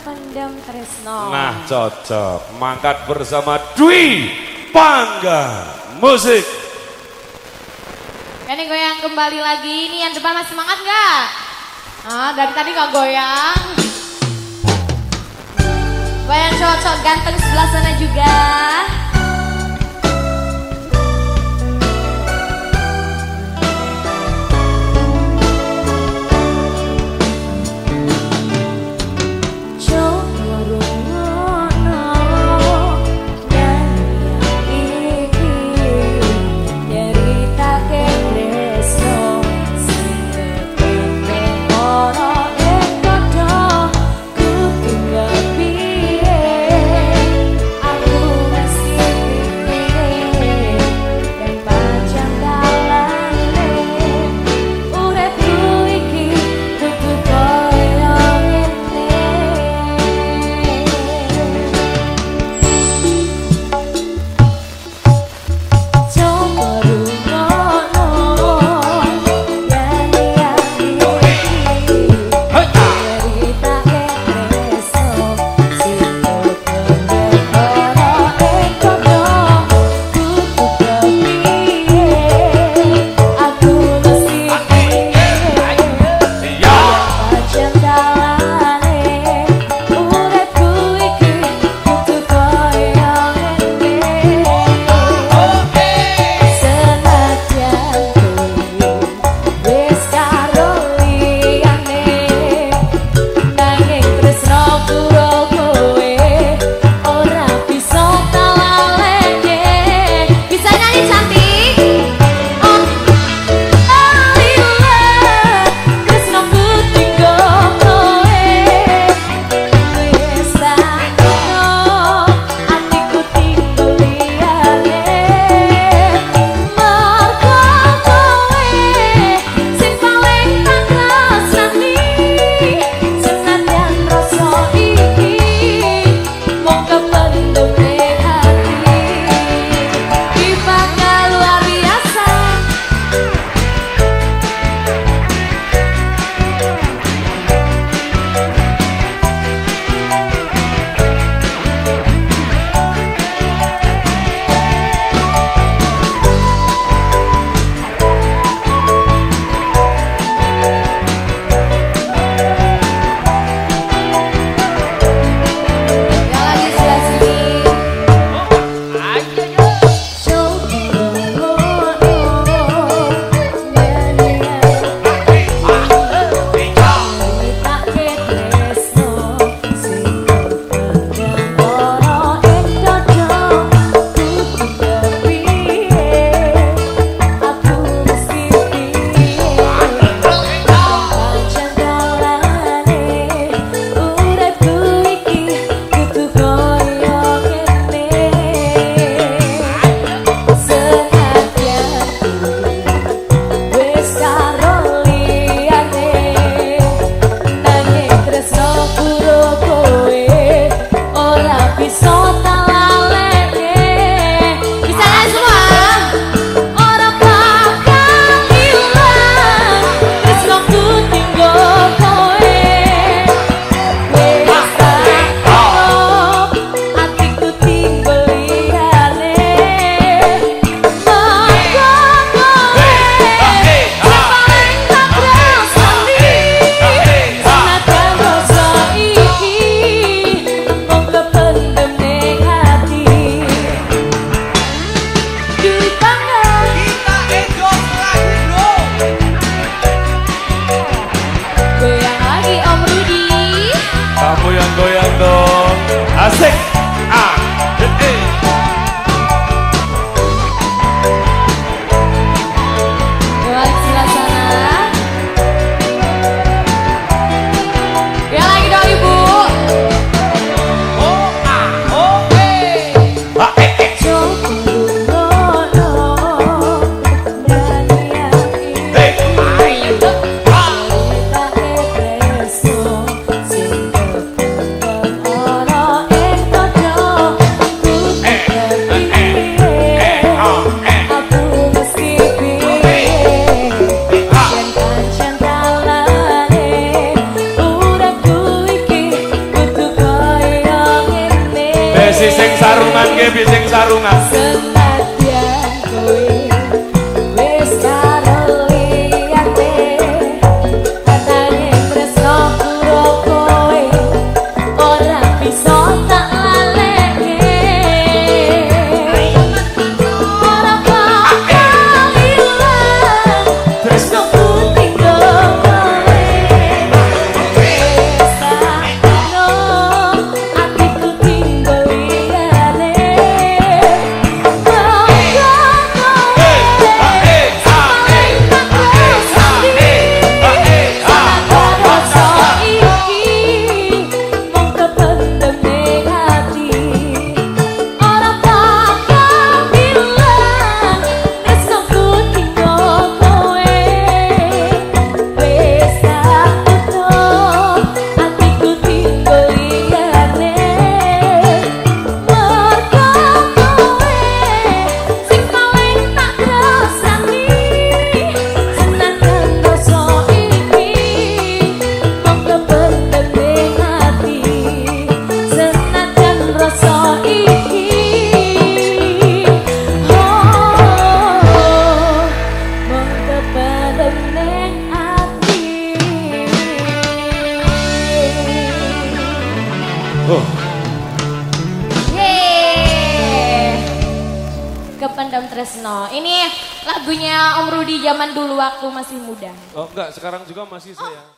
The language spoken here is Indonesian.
Pendem Tresno. Nah cocok, mangkat bersama Dwi Pangga Musik. Ini goyang kembali lagi, ini yang depan masih semangat nggak? Ah, dari tadi nggak goyang. Goyang cocok ganteng sebelah sana juga. 아색. bising sarungan nggih sarungan. Oh, Yeay. Kependam Tresno. Ini lagunya Om Rudi zaman dulu waktu masih muda. oh enggak, sekarang juga masih saya.